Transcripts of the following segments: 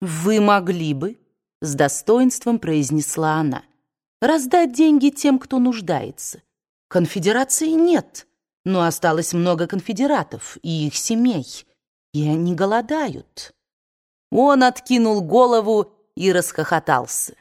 «Вы могли бы», — с достоинством произнесла она, «раздать деньги тем, кто нуждается. Конфедерации нет, но осталось много конфедератов и их семей, и они голодают». Он откинул голову и расхохотался.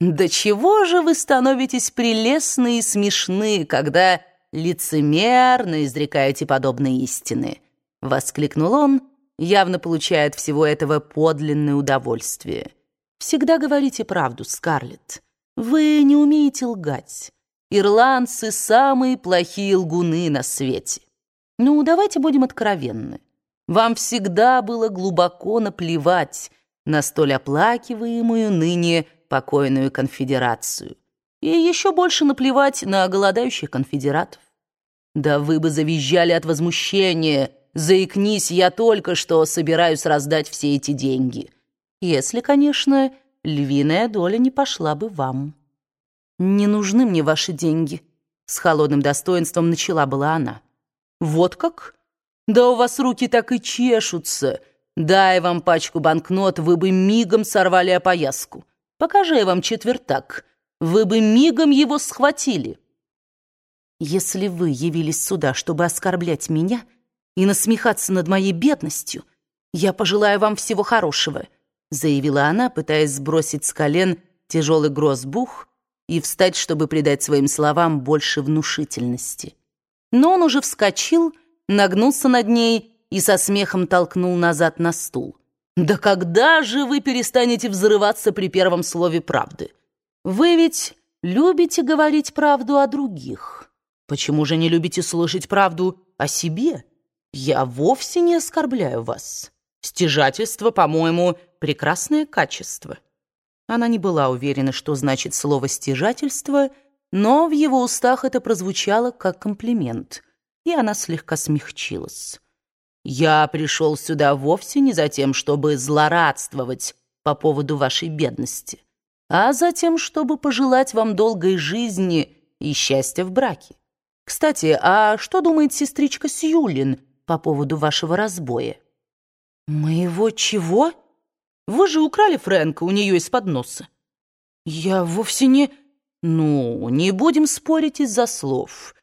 «Да чего же вы становитесь прелестны и смешны, когда лицемерно изрекаете подобные истины?» — воскликнул он, явно получая от всего этого подлинное удовольствие. «Всегда говорите правду, Скарлетт. Вы не умеете лгать. Ирландцы — самые плохие лгуны на свете. Ну, давайте будем откровенны. Вам всегда было глубоко наплевать на столь оплакиваемую ныне покойную конфедерацию. И еще больше наплевать на голодающих конфедератов. Да вы бы завизжали от возмущения, заикнись я только, что собираюсь раздать все эти деньги. Если, конечно, львиная доля не пошла бы вам. «Не нужны мне ваши деньги», — с холодным достоинством начала была она. «Вот как? Да у вас руки так и чешутся. Дай вам пачку банкнот, вы бы мигом сорвали опояску. Покажи я вам четвертак, вы бы мигом его схватили». «Если вы явились сюда, чтобы оскорблять меня и насмехаться над моей бедностью, я пожелаю вам всего хорошего», заявила она, пытаясь сбросить с колен тяжелый грозбух и встать, чтобы придать своим словам больше внушительности. Но он уже вскочил, нагнулся над ней и со смехом толкнул назад на стул. «Да когда же вы перестанете взрываться при первом слове правды? Вы ведь любите говорить правду о других. Почему же не любите слышать правду о себе? Я вовсе не оскорбляю вас. Стяжательство, по-моему, прекрасное качество». Она не была уверена, что значит слово «стяжательство», но в его устах это прозвучало как комплимент, и она слегка смягчилась. «Я пришел сюда вовсе не за тем, чтобы злорадствовать по поводу вашей бедности, а за тем, чтобы пожелать вам долгой жизни и счастья в браке. Кстати, а что думает сестричка Сьюлин по поводу вашего разбоя?» «Моего чего?» Вы же украли Фрэнка у нее из-под носа. Я вовсе не... Ну, не будем спорить из-за слов.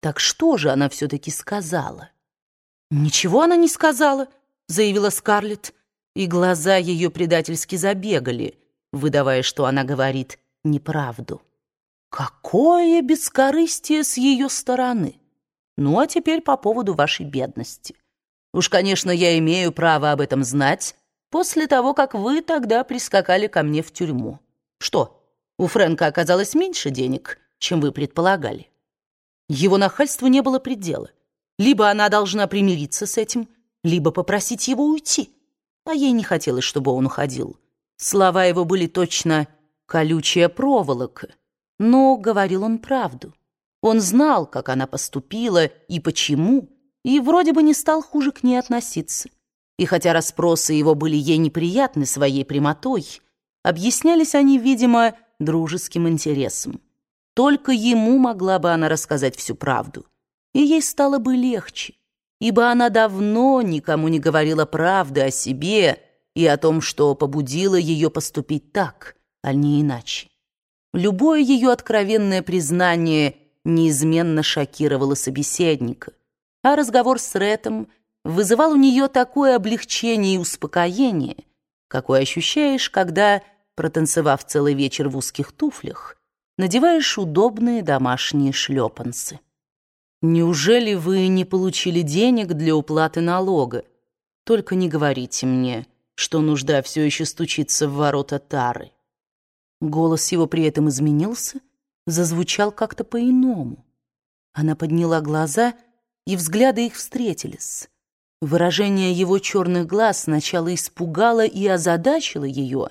Так что же она все-таки сказала? Ничего она не сказала, заявила Скарлетт, и глаза ее предательски забегали, выдавая, что она говорит неправду. Какое бескорыстие с ее стороны! Ну, а теперь по поводу вашей бедности. Уж, конечно, я имею право об этом знать, после того, как вы тогда прискакали ко мне в тюрьму. Что, у Фрэнка оказалось меньше денег, чем вы предполагали? Его нахальству не было предела. Либо она должна примириться с этим, либо попросить его уйти. А ей не хотелось, чтобы он уходил. Слова его были точно колючая проволока. Но говорил он правду. Он знал, как она поступила и почему, и вроде бы не стал хуже к ней относиться. И хотя расспросы его были ей неприятны своей прямотой, объяснялись они, видимо, дружеским интересом. Только ему могла бы она рассказать всю правду, и ей стало бы легче, ибо она давно никому не говорила правды о себе и о том, что побудило ее поступить так, а не иначе. Любое ее откровенное признание неизменно шокировало собеседника, а разговор с Рэтом — вызывал у нее такое облегчение и успокоение, какое ощущаешь, когда, протанцевав целый вечер в узких туфлях, надеваешь удобные домашние шлепанцы. «Неужели вы не получили денег для уплаты налога? Только не говорите мне, что нужда все еще стучится в ворота Тары». Голос его при этом изменился, зазвучал как-то по-иному. Она подняла глаза, и взгляды их встретились. Выражение его черных глаз сначала испугало и озадачило ее,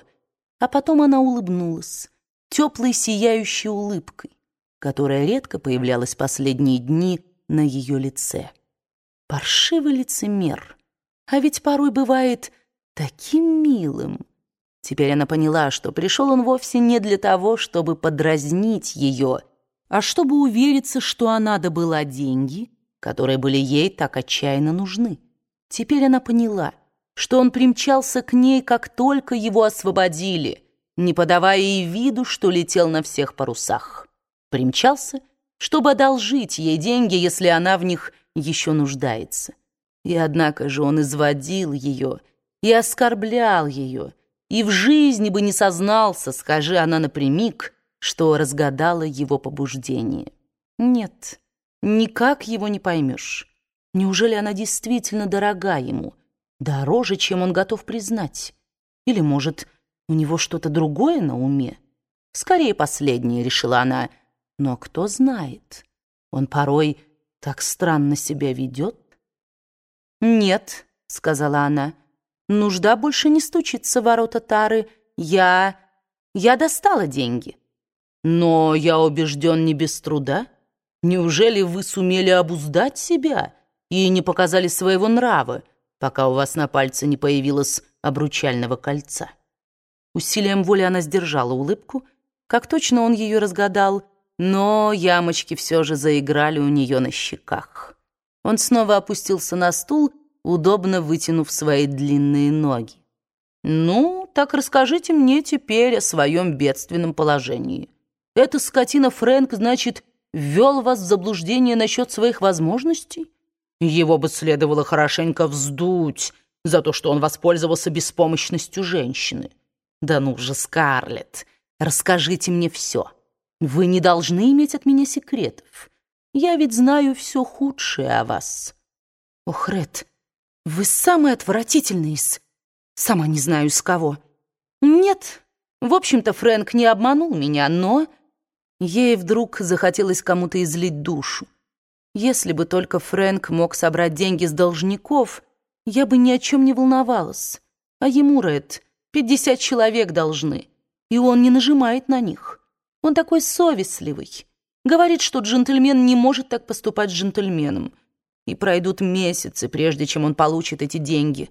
а потом она улыбнулась, теплой сияющей улыбкой, которая редко появлялась последние дни на ее лице. Паршивый лицемер, а ведь порой бывает таким милым. Теперь она поняла, что пришел он вовсе не для того, чтобы подразнить ее, а чтобы увериться, что она добыла деньги, которые были ей так отчаянно нужны. Теперь она поняла, что он примчался к ней, как только его освободили, не подавая и виду, что летел на всех парусах. Примчался, чтобы одолжить ей деньги, если она в них еще нуждается. И однако же он изводил ее и оскорблял ее, и в жизни бы не сознался, скажи она напрямик, что разгадала его побуждение. Нет, никак его не поймешь. Неужели она действительно дорога ему, дороже, чем он готов признать? Или, может, у него что-то другое на уме? Скорее последнее, решила она, но кто знает. Он порой так странно себя ведет. «Нет», — сказала она, — «нужда больше не стучится в ворота Тары. Я... я достала деньги». «Но я убежден не без труда. Неужели вы сумели обуздать себя и не показали своего нрава, пока у вас на пальце не появилось обручального кольца?» Усилием воли она сдержала улыбку, как точно он ее разгадал, но ямочки все же заиграли у нее на щеках. Он снова опустился на стул, удобно вытянув свои длинные ноги. «Ну, так расскажите мне теперь о своем бедственном положении. Эта скотина Фрэнк, значит, ввел вас в заблуждение насчет своих возможностей? Его бы следовало хорошенько вздуть за то, что он воспользовался беспомощностью женщины. Да ну же, Скарлетт, расскажите мне все. Вы не должны иметь от меня секретов. Я ведь знаю все худшее о вас. Ох, Ред, вы самый отвратительный из... Сама не знаю, из кого. Нет, в общем-то, Фрэнк не обманул меня, но... Ей вдруг захотелось кому-то излить душу. Если бы только Фрэнк мог собрать деньги с должников, я бы ни о чем не волновалась. А ему, Ред, пятьдесят человек должны, и он не нажимает на них. Он такой совестливый. Говорит, что джентльмен не может так поступать с джентльменом. И пройдут месяцы, прежде чем он получит эти деньги.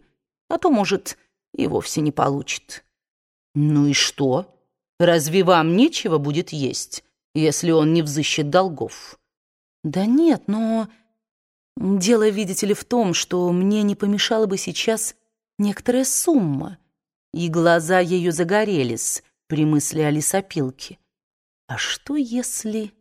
А то, может, и вовсе не получит. Ну и что? Разве вам нечего будет есть, если он не взыщет долгов? Да нет, но... Дело, видите ли, в том, что мне не помешала бы сейчас некоторая сумма. И глаза ее загорелись при мысли о лесопилке. А что если...